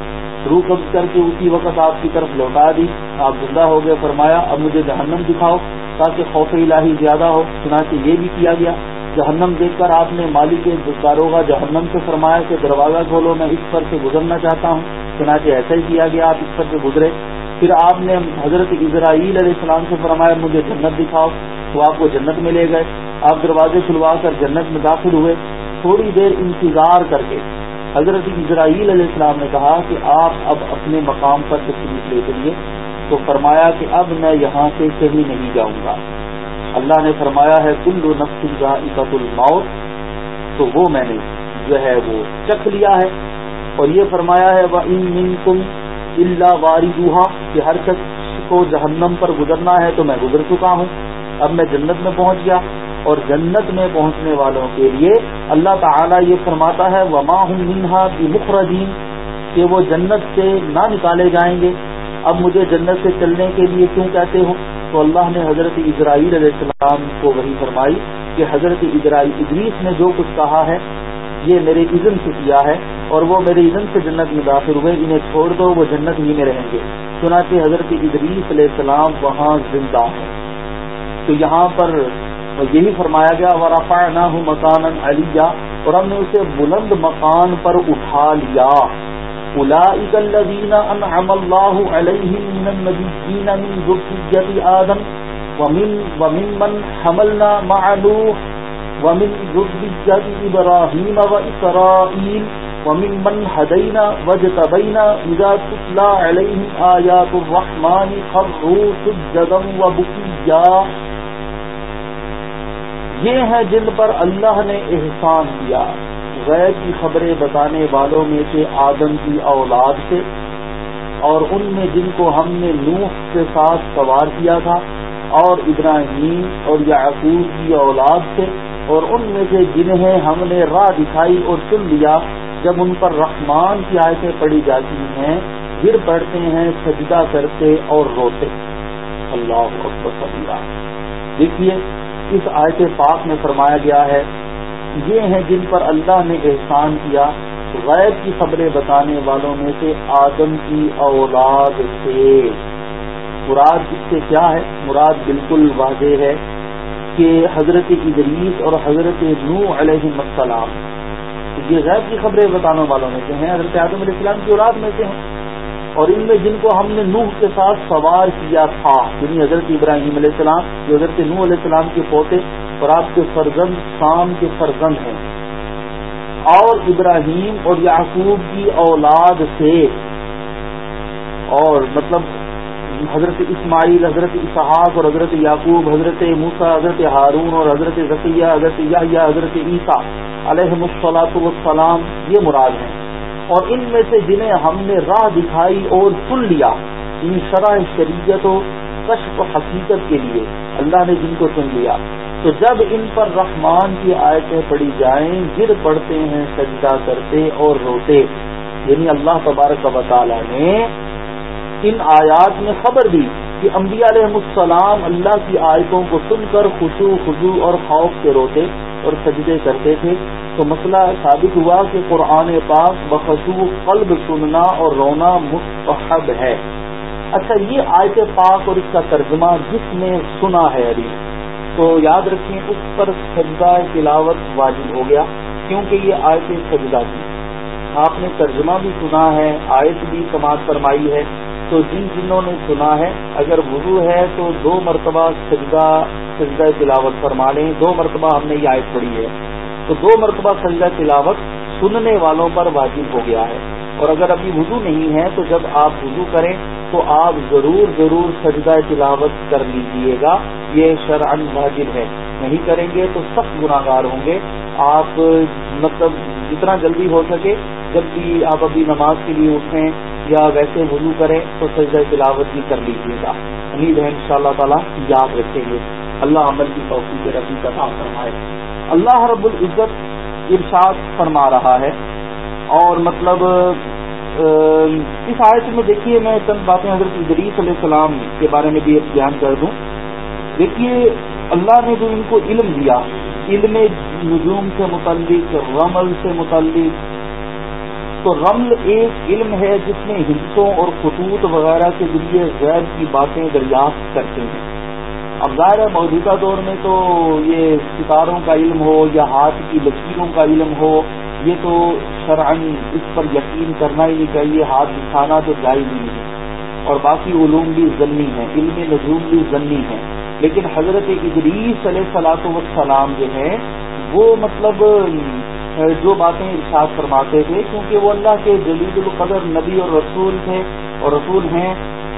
روح قبض کر کے اسی وقت آپ کی طرف لوٹا دی۔ آپ زندہ ہو گئے۔ فرمایا، اب مجھے جہنم دکھاؤ تاکہ خوف الہی زیادہ ہو۔ چنانچہ یہ بھی کیا گیا۔ جہنم دیکھ کر آپ نے مالی کے داروغ جہنم سے فرمایا کہ دروازہ کھولو، میں اس پر سے گزرنا چاہتا ہوں۔ چنانچہ ایسا ہی کیا گیا، آپ اس پر سے گزرے۔ پھر آپ نے حضرت اسرائیل علیہ السلام سے فرمایا، مجھے جنت دکھاؤ۔ تو آپ کو جنت میں لے گئے آپ دروازے کھلوا کر جنت میں داخل ہوئے، تھوڑی دیر انتظار کر کے۔ حضرت اسرائیل علیہ السلام نے کہا کہ آپ اب اپنے مقام پر تشریف لے کریے تو فرمایا کہ اب میں یہاں سے کہیں نہیں جاؤں گا۔ اللہ نے فرمایا ہے، کل نفس ذائقت الموت۔ تو وہ میں نے جو ہے وہ چکھ لیا ہے۔ اور یہ فرمایا ہے وہ ان تم اللہ واری کہ ہر شخص کو جہنم پر گزرنا ہے تو میں گزر چکا ہوں۔ اب میں جنت میں پہنچ گیا اور جنت میں پہنچنے والوں کے لیے اللہ تعالیٰ یہ فرماتا ہے، وما ہوں منہا کی مخرجین کہ وہ جنت سے نہ نکالے جائیں گے۔ اب مجھے جنت سے چلنے کے لیے کیوں کہتے ہو؟ تو اللہ نے حضرت اسرائیل علیہ السلام کو وہی فرمائی کہ حضرت اسرائیل ادریس نے جو کچھ کہا ہے، یہ میرے عزن سے کیا ہے اور وہ میرے عزن سے جنت میں داخل ہوئے، انہیں چھوڑ دو، وہ جنت ہی میں رہیں گے۔ چنانچہ حضرت ادریس علیہ السلام وہاں زندہ ہے تو یہاں پر یہی فرمایا گیا ورفا نہ ہوں مکان علیہ اور ہم نے اسے بلند مکان پر اٹھا لیا۔ انعم اللہ علیہم من النبیین من ذریت آدم، ومن ومن من حملنا مع نوح، ومن ذریت ابراہیم و اسرائیل ومن من هدینا وجتبینا اذا تتلا علیہم آیات الرحمن خروا سجدا وبکیا یہ ہیں جن پر اللہ نے احسان کیا۔ غیر کی خبریں بتانے والوں میں سے آدم کی اولاد سے اور ان میں جن کو ہم نے نوح کے ساتھ سوار کیا تھا اور ابراہیم اور یعقوب کی اولاد سے اور ان میں سے جنہیں ہم نے راہ دکھائی اور سن لیا جب ان پر رحمان کی آیتیں پڑھی جاتی ہیں، گر پڑتے ہیں، سجدہ کرتے اور روتے۔ اللہ اکبر دیکھیے اس آیت پاک میں فرمایا گیا ہے، یہ ہیں جن پر اللہ نے احسان کیا غیر کی خبریں بتانے والوں میں سے آدم کی اولاد سے۔ مراد اس سے کیا ہے؟ مراد بالکل واضح ہے کہ حضرت ادریس اور حضرت نو علیہ السلام، یہ غیر کی خبریں بتانے والوں میں سے ہیں، حضرت آدم علیہ السلام کی اولاد میں سے ہیں۔ اور ان میں جن کو ہم نے نوح کے ساتھ سوار کیا تھا یعنی حضرت ابراہیم علیہ السلام، جو حضرت نوح علیہ السلام کے پوتے اور آپ کے فرزند شام کے فرزند ہیں۔ اور ابراہیم اور یعقوب کی اولاد سے اور مطلب حضرت اسماعیل، حضرت اسحاق اور حضرت یعقوب، حضرت موسا حضرت ہارون اور حضرت ذکیہ حضرت یا حضرت عیسیٰ علیہ السلاۃ والسلام، یہ مراد ہیں۔ اور ان میں سے جنہیں ہم نے راہ دکھائی اور سن لیا، ان شرح شریعت و کشف حقیقت کے لیے اللہ نے جن کو سن لیا۔ تو جب ان پر رحمان کی آیتیں پڑی جائیں، گر پڑتے ہیں، سجدہ کرتے اور روتے۔ یعنی اللہ تبارک و تعالی نے ان آیات میں خبر دی کہ انبیاء علیہ السلام اللہ کی آیتوں کو سن کر خوشو خزو اور خوف سے روتے اور سجدے کرتے تھے۔ تو مسئلہ ثابت ہوا کہ قرآن پاک بخصو قلب سننا اور رونا مستحب ہے۔ اچھا یہ آیت پاک اور اس کا ترجمہ جس نے سنا ہے ابھی، تو یاد رکھیں اس پر سجدہ تلاوت واجب ہو گیا، کیونکہ یہ آیت سجدہ کی آپ نے ترجمہ بھی سنا ہے، آیت بھی سماج فرمائی ہے۔ تو جن جنہوں نے سنا ہے، اگر وضو ہے تو دو مرتبہ سجدہ سجدہ تلاوت فرما لیں۔ دو مرتبہ ہم نے یہ آیت پڑھی ہے۔ تو دو مرتبہ سجدہ تلاوت سننے والوں پر واجب ہو گیا ہے۔ اور اگر ابھی وضو نہیں ہے تو جب آپ وضو کریں تو آپ ضرور ضرور سجدہ تلاوت کر لیجیے گا۔ یہ شرعن واجب ہے۔ نہیں کریں گے تو سخت گناہ گار ہوں گے۔ آپ مطلب جتنا جلدی ہو سکے، جب بھی آپ ابھی نماز کے لیے اٹھیں یا ویسے وضو کریں تو سجدہ تلاوت بھی کر لیجیے گا۔ امید ہے ان شاء اللہ تعالیٰ یاد رکھیں گے۔ اللہ عمل کی توفیق ربی کا کام فرمائے۔ اللہ رب العزت ارشاد فرما رہا ہے اور مطلب اس آیت میں دیکھیے، میں چند باتیں حضرت ادریس علیہ السلام کے بارے میں بھی ایک بیان کر دوں۔ دیکھیے، اللہ نے جو ان کو علم دیا، علم نجوم سے متعلق، رمل سے متعلق، تو رمل ایک علم ہے جس میں ہندسوں اور خطوط وغیرہ کے ذریعے غیر کی باتیں دریافت کرتے ہیں۔ اب ظاہر ہے موجودہ دور میں تو یہ ستاروں کا علم ہو یا ہاتھ کی لکیروں کا علم ہو، یہ تو شرعن اس پر یقین کرنا ہی نہیں چاہیے، ہاتھ دکھانا تو جائز نہیں۔ ہے اور باقی علوم بھی ضنی ہیں، علم نجوم بھی ضنی ہیں۔ لیکن حضرت ادریس علیہ صلاح وسلام جو ہے وہ مطلب جو باتیں ارشاد فرماتے تھے، کیونکہ وہ اللہ کے جلیل القدر نبی اور رسول تھے اور رسول ہیں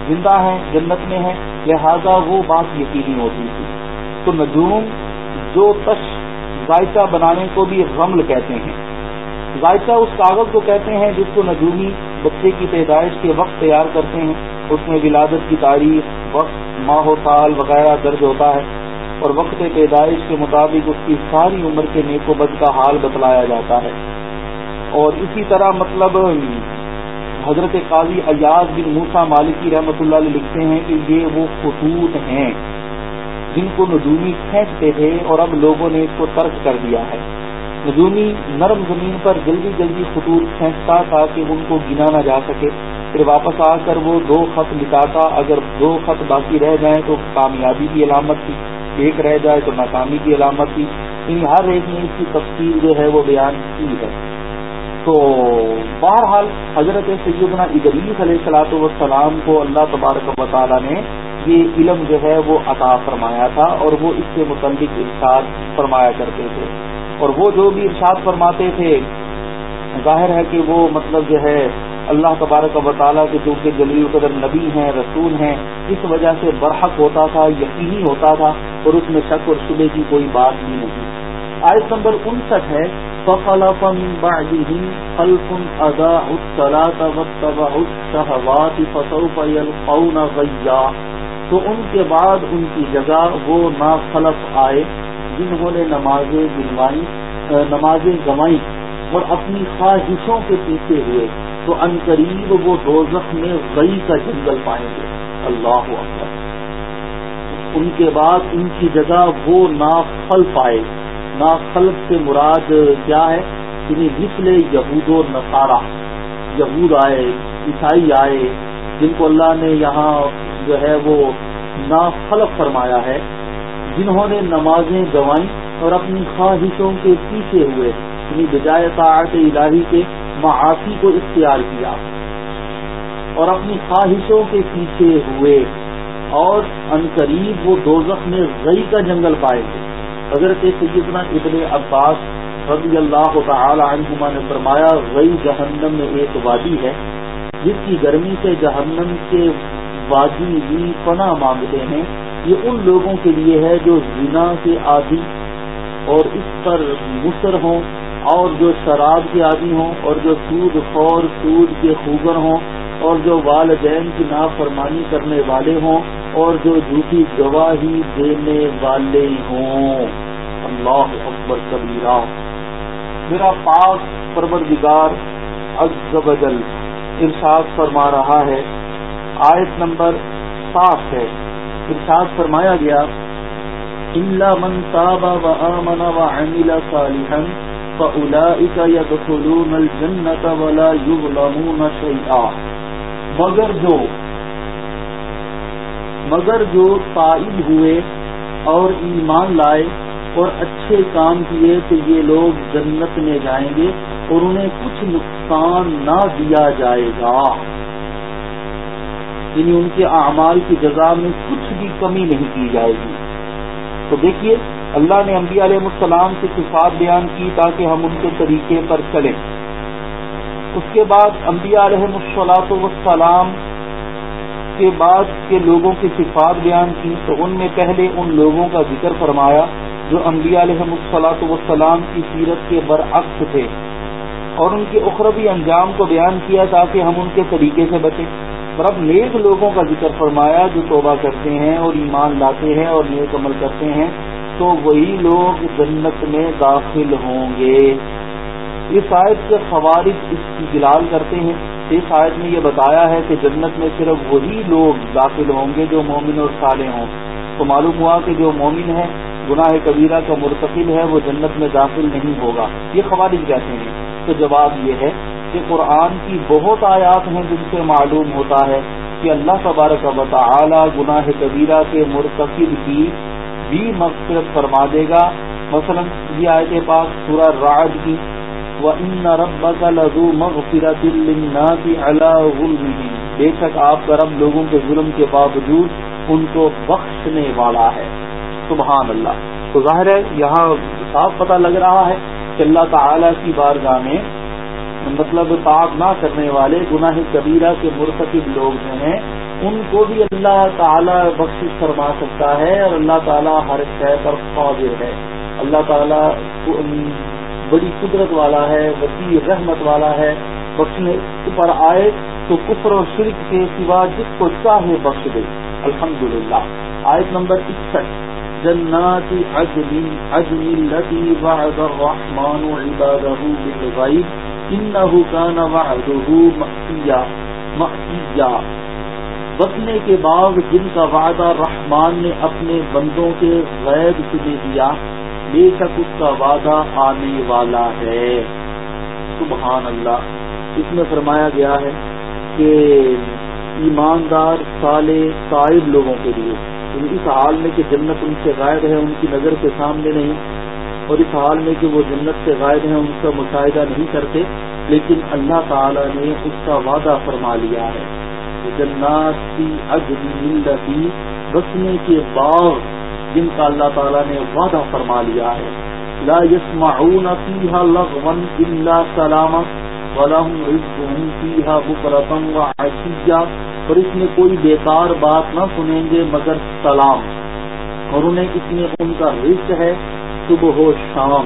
زندہ ہیں، جنت میں ہیں، لہذا وہ بات یقینی ہوتی تھی۔ تو نجوم جو تش ذائقہ بنانے کو بھی رمل کہتے ہیں۔ ذائقہ اس کاغذ کو کہتے ہیں جس کو نجومی بچے کی پیدائش کے وقت تیار کرتے ہیں۔ اس میں ولادت کی تاریخ، وقت، ماہ و سال وغیرہ درج ہوتا ہے۔ اور وقت پیدائش کے مطابق اس کی ساری عمر کے نیک و بد کا حال بتلایا جاتا ہے۔ اور اسی طرح مطلب حضرت قاضی ایاز بن موسا مالکی رحمۃ اللہ علیہ لکھتے ہیں کہ یہ وہ خطوط ہیں جن کو نجومی کھینچتے تھے اور اب لوگوں نے اس کو ترک کر دیا ہے۔ نجومی نرم زمین پر جلدی جلدی خطوط کھینچتا تاکہ ان کو گنا نہ جا سکے۔ پھر واپس آ کر وہ دو خط لٹاتا اگر دو خط باقی رہ جائیں تو کامیابی کی علامت تھی، ایک رہ جائے تو ناکامی کی علامت تھی۔ ان ہر ایک نے اس کی تفصیل جو ہے وہ بیان کی ہے۔ تو بہرحال حضرت سیدنا ادریس علیہ السلاۃ والسلام کو اللہ تبارک و تعالیٰ نے یہ علم جو ہے وہ عطا فرمایا تھا اور وہ اس کے متعلق ارشاد فرمایا کرتے تھے۔ اور وہ جو بھی ارشاد فرماتے تھے، ظاہر ہے کہ وہ مطلب جو ہے اللہ تبارک و تعالیٰ کے جو کہ جلیل قدر نبی ہیں، رسول ہیں، اس وجہ سے برحق ہوتا تھا، یقینی ہوتا تھا اور اس میں شک اور صبح کی کوئی بات بھی نہیں۔ آیت نمبر انسٹھ ہے تو ان کے بعد ان کی جگہ وہ ناخلف آئے جنہوں نے نمازیں گنوائی نمازیں گنوائی اور اپنی خواہشوں کے پیچھے ہوئے تو ان قریب وہ دوزخ میں غی کا جنگل پائیں گے۔ اللہ اکبر۔ ان کے بعد ان کی جگہ وہ نافل پائے نافل سے مراد کیا ہے؟ یعنی مثل یہود و نصارہ۔ یہود آئے، عیسائی آئے، جن کو اللہ نے یہاں جو ہے وہ نافل فرمایا ہے، جنہوں نے نمازیں گوائیں اور اپنی خواہشوں کے پیچھے ہوئے یعنی بجائے طاعت الہی کے معافی کو اختیار کیا اور اپنی خواہشوں کے پیچھے ہوئے اور ان قریب وہ دوزخ میں غی کا جنگل پائے گے حضرت سیدنا ابن عباس رضی اللہ تعالی عنہما نے فرمایا غی جہنم میں ایک وادی ہے، جس کی گرمی سے جہنم کے وادی بھی پناہ مانگتے ہیں۔ یہ ان لوگوں کے لیے ہے جو زنا کے عادی اور اس پر مصر ہوں اور جو شراب کے عادی ہوں اور جو سود خور، سود کے خوگر ہوں۔ اور جو والدین کی نافرمانی کرنے والے ہوں اور جو جھوٹی گواہی دینے والے ہوں۔ اللہ اکبر کبیرہ۔ میرا پاک پروردگار ازل ارشاد فرما رہا ہے۔ آیت نمبر سات ہے۔ ارشاد فرمایا گیا من تاب وآمن وعمل صالحا فأولئك يدخلون الجنة ولا يظلمون شيئا۔ مگر جو مگر جو تائب ہوئے اور ایمان لائے اور اچھے کام کیے تو یہ لوگ جنت میں جائیں گے اور انہیں کچھ نقصان نہ دیا جائے گا۔ یعنی ان کے اعمال کی جزا میں کچھ بھی کمی نہیں کی جائے گی۔ تو دیکھیے، اللہ نے انبیاء علیہ السلام سے صفات بیان کی تاکہ ہم ان کے طریقے پر چلیں۔ اس کے بعد انبیاء علیہ السلاط والسلام کے بعد کے لوگوں کی صفات بیان کی، تو ان میں پہلے ان لوگوں کا ذکر فرمایا جو انبیاء علیہ السلاط والسلام کی سیرت کے برعکس تھے اور ان کے اخروی انجام کو بیان کیا تاکہ ہم ان کے طریقے سے بچیں۔ اور اب نیک لوگوں کا ذکر فرمایا جو توبہ کرتے ہیں اور ایمان لاتے ہیں اور نیک عمل کرتے ہیں، تو وہی لوگ جنت میں داخل ہوں گے۔ اس آیت سے خوارج اس کی جلال کرتے ہیں۔ اس آیت میں یہ بتایا ہے کہ جنت میں صرف وہی لوگ داخل ہوں گے جو مومن اور صالح ہوں۔ تو معلوم ہوا کہ جو مومن ہے گناہ کبیرہ کا مرتقل ہے، وہ جنت میں داخل نہیں ہوگا۔ یہ خوارج کہتے ہیں۔ تو جواب یہ ہے کہ قرآن کی بہت آیات ہیں جن سے معلوم ہوتا ہے کہ اللہ تبارک و تعالی گناہ کبیرہ کے مرتکب کی بھی مغفرت فرما دے گا۔ مثلا یہ آیت پاک سورہ راج کی وَإِنَّ رَبَّكَ لَذُو مَغْفِرَةٍ لِلنَّاسِ عَلَى غُلْمِهِمْ بے شک آپ کا رب لوگوں کے ظلم کے باوجود ان کو بخشنے والا ہے۔ سبحان اللہ۔ تو ظاہر ہے، یہاں صاف پتہ لگ رہا ہے کہ اللہ تعالی کی بارگاہ میں مطلب پاک نہ کرنے والے گناہ کبیرہ کے مرتکب لوگ جو ہیں، ان کو بھی اللہ تعالی بخش فرما سکتا ہے اور اللہ تعالیٰ ہر شے پر قابل ہے۔ اللہ تعالیٰ بڑی قدرت والا ہے، وسیع رحمت والا ہے۔ بخشنے پر آئے تو کفر اور شرک کے سوا جس کو چاہے بخش دے۔ الحمد للہ آیت نمبر اکسٹھ۔ جنات عدن عدن التي وعد الرحمن عباده بالغيب انه كان وعده مأتيا مأتيا بسنے کے بعد جن کا وعدہ رحمان نے اپنے بندوں کے غیب سے دے دیا بے شک اس کا وعدہ آنے والا ہے۔ سبحان اللہ۔ اس میں فرمایا گیا ہے کہ ایماندار سالے صاحب لوگوں کے لیے۔ یعنی اس حال میں کہ جنت ان سے غائب ہے، ان کی نظر کے سامنے نہیں۔ اور اس حال میں کہ وہ جنت سے غائب ہیں، ان کا مشاہدہ نہیں کرتے۔ لیکن اللہ تعالی نے اس کا وعدہ فرما لیا ہے۔ جنات کی بسنے کے باغ جن کا اللہ تعالیٰ نے وعدہ فرما لیا ہے۔ لا يسمعون فيها لغوا الا سلاما ولهم رزقهم فيها بكرة وعشيا اور اس میں کوئی بیکار بات نہ سنیں گے مگر سلام۔ اور انہیں اس میں ان کا رزق ہے صبح ہو شام۔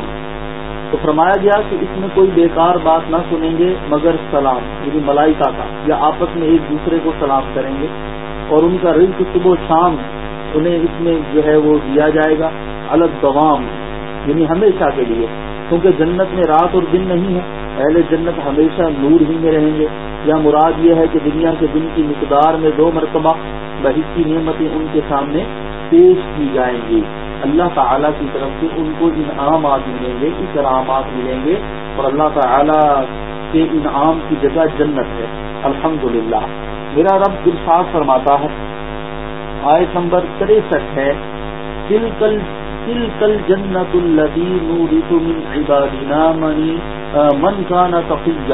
تو فرمایا گیا کہ اس میں کوئی بیکار بات نہ سنیں گے مگر سلام یعنی ملائکہ کا، یا آپس میں ایک دوسرے کو سلام کریں گے۔ اور ان کا رزق صبح شام انہیں اس میں جو ہے وہ دیا جائے گا الگ دوام یعنی ہمیشہ کے لیے۔ کیونکہ جنت میں رات اور دن نہیں ہے، اہل جنت ہمیشہ نور ہی میں رہیں گے۔ یا مراد یہ ہے کہ دنیا کے دن کی مقدار میں دو مرتبہ بحثی نعمتیں ان کے سامنے پیش کی جائیں گی۔ اللہ تعالیٰ کی طرف سے ان کو انعامات ملیں گے، اکرامات ملیں گے۔ اور اللہ تعالیٰ کے انعام کی جگہ جنت ہے۔ الحمد میرا رب ارشاد فرماتا ہے آیت نمبر تریسٹھ ہے دل کل دل کل جنت الدی من عبادنا منی من کا نہ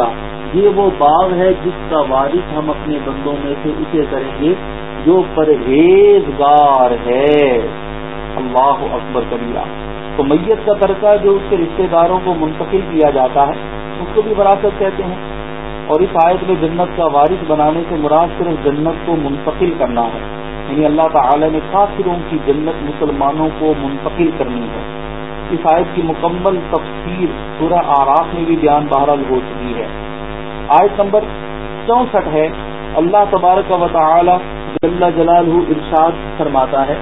یہ وہ باغ ہے جس کا وارث ہم اپنے بندوں میں سے اسے کریں گے جو پرہیزگار ہے۔ اللہ اکبر کبیرہ۔ تو میت کا ترکہ جو اس کے رشتہ داروں کو منتقل کیا جاتا ہے، اس کو بھی وراثت کہتے ہیں۔ اور اس آیت میں جنت کا وارث بنانے سے مراد صرف جنت کو منتقل کرنا ہے۔ یعنی اللہ تعالی نے کافروں کی جنت مسلمانوں کو منتقل کرنی ہے۔ اس آیت کی مکمل تفسیر سورہ آراف میں بھی بیان بہرحال ہو چکی ہے۔ آیت نمبر چونسٹھ ہے، اللہ تبارک و تعالی جل جلال ارشاد فرماتا ہے،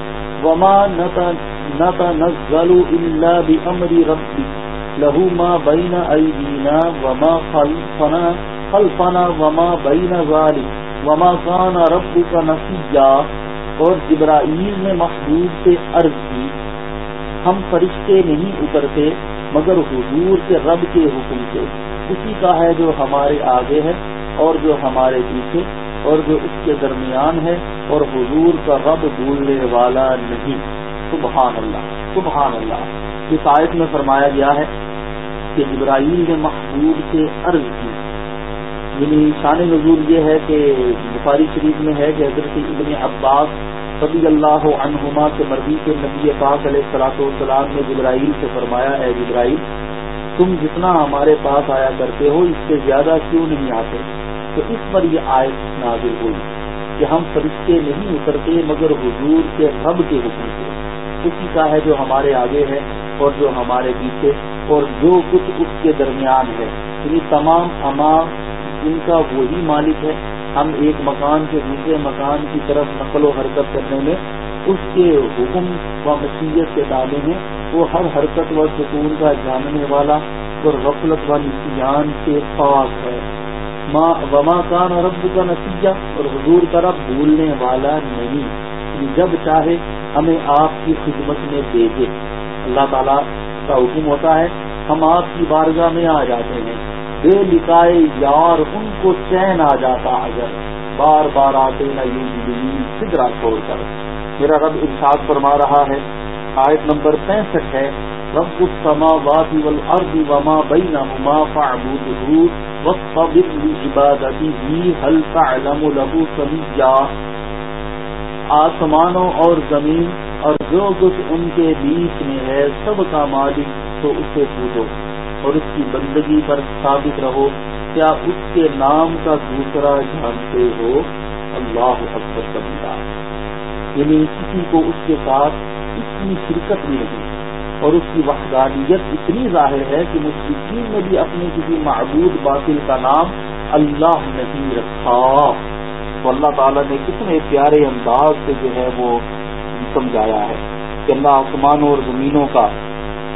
وما نتنزل الا بامر ربی له ما بین ایدینا وما خلفنا خلفنا وما بین ذلك، وما كان ربك نسیا اور جبرائیل نے محبوب سے عرض کی، ہم فرشتے نہیں اترتے، مگر حضور کے رب کے حکم سے۔ اسی کا ہے جو ہمارے آگے ہے اور جو ہمارے پیچھے اور جو اس کے درمیان ہے، اور حضور کا رب بھولنے والا نہیں۔ سبحان اللہ سبحان اللہ۔ اس آیت میں فرمایا گیا ہے کہ ابراہیم نے محبوب سے عرض کی۔ یعنی شان نزول یہ ہے کہ بخاری شریف میں ہے کہ حضرت ابن عباس صدی اللہ عنہما کے مرضی کے نبی پاک علیہ السلاط والسلام نے جبرائیل سے فرمایا ہے جبرائیل، تم جتنا ہمارے پاس آیا کرتے ہو، اس سے زیادہ کیوں نہیں آتے؟ تو اس پر یہ آیت نازل ہوئی کہ ہم فرشتے نہیں اترتے، مگر حضور کے رب کے حکم سے۔ اسی کا ہے جو ہمارے آگے ہے اور جو ہمارے پیچھے اور جو کچھ اس کے درمیان ہے۔ یعنی تمام امام ان کا وہی مالک ہے ہم ایک مکان سے دوسرے مکان کی طرف نقل و حرکت کرنے میں اس کے حکم و مشیت کے دعوے ہیں وہ ہر حرکت و سکون کا جاننے والا اور غفلت و نسیان سے پاک ہے۔ وما کان رب کا نتیجہ اور حضور طرف بھولنے والا نہیں۔ جب چاہے ہمیں آپ کی خدمت میں بھیجے۔ اللہ تعالیٰ کا حکم ہوتا ہے، ہم آپ کی بارگاہ میں آ جاتے ہیں۔ بے لکھائے یار، ان کو چین آ جاتا اگر۔ بار بار آتے نہ یہ سدرا چھوڑ کر۔ میرا رب ارشاد فرما رہا ہے، آیت نمبر پینسٹھ ہے، رب السماوات والارض وما بینہما فاعبده واصطبر لعبادته هل تعلم له سمیا آسمانوں اور زمین اور جو کچھ ان کے بیچ میں ہے، سب کا مالک، تو اسے پوچھو۔ اور اس کی بندگی پر ثابت رہو کیا اس کے نام کا دوسرا جانتے ہو؟ اللہ اکبر بندہ۔ یعنی کسی کو اس کے ساتھ اتنی شرکت نہیں اور اس کی وحدانیت اتنی ظاہر ہے کہ مشرقین نے بھی اپنے کسی معبود باطل کا نام اللہ نہیں رکھا۔ تو اللہ تعالیٰ نے کتنے پیارے انداز سے جو ہے وہ سمجھایا ہے کہ اللہ آسمانوں اور زمینوں کا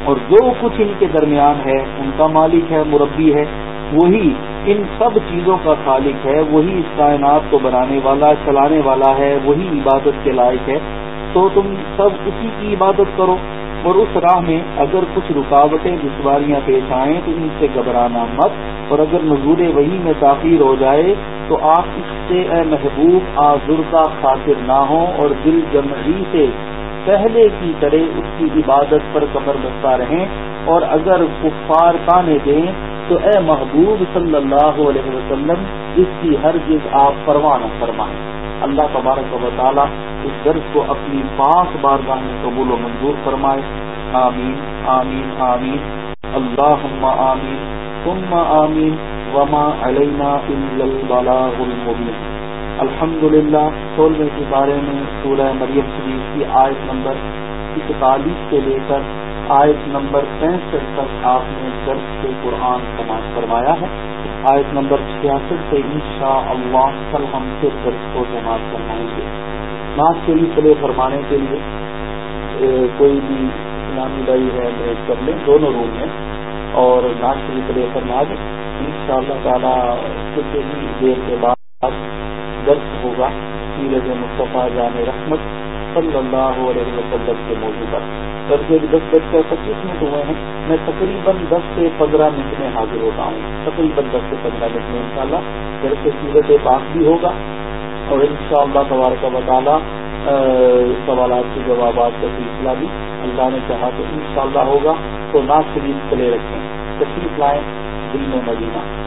اور جو کچھ ان کے درمیان ہے، ان کا مالک ہے، مربی ہے، وہی ان سب چیزوں کا خالق ہے، وہی اس کائنات کو بنانے والا، چلانے والا ہے، وہی عبادت کے لائق ہے۔ تو تم سب اسی کی عبادت کرو۔ اور اس راہ میں اگر کچھ رکاوٹیں، دشواریاں پیش آئیں، تو ان سے گھبرانا مت۔ اور اگر نظور وہی میں تاخیر ہو جائے، تو آپ اس سے اے محبوب آزر کا خاطر نہ ہوں۔ اور دل جمعی سے پہلے کی طرح اس کی عبادت پر کمر بستا رہیں اور اگر کفار تانے دیں تو اے محبوب صلی اللہ علیہ وسلم، اس کی ہر چیز آپ پروانہ فرمائیں۔ اللہ تبارک و تعالیٰ اس درس کو اپنی پاک بارگاہ میں قبول و منظور فرمائے۔ آمین آمین آمین۔ اللہ آمین، ثم آمین۔ وما علینا المبین۔ للہ سولہویں سپارے میں سورہ مریم شریف کی آیت نمبر اکتالیس سے لے کر آیت نمبر پینسٹھ تک آپ نے درد سے قرآن سماج فرمایا ہے۔ آیت نمبر چھیاسٹھ سے انشاء اللہ کل ہم سے درد کو سماج فرمائیں گے۔ ناز کے لیے پلے فرمانے کے لیے کوئی بھی اسلامی بھائی ہے بریک کر لیں، دونوں روم میں اور ناز کے لیے پلے فرما دیں ان شاء اللہ تعالیٰ، کچھ ہی دیر کے بعد درد ہوگا۔ سیرت مصطفیٰ جان رحمت صلی اللہ علیہ وسلم کے موضوع پر سر کے دس بج کر پچیس منٹ ہوئے ہیں۔ میں تقریباً دس سے پندرہ منٹ میں حاضر ہوتا ہوں۔ تقریباً دس سے پندرہ منٹ میں ان شاء اللہ سیرت پاک بھی ہوگا۔ اور ان شاء اللہ تبار کا سوالات کے جوابات کا سلسلہ بھی اللہ نے چاہا تو ان شاء اللہ ہوگا۔ تو نہ شریف کلے رکھیں۔ تشریف لائیں دل میں مدینہ۔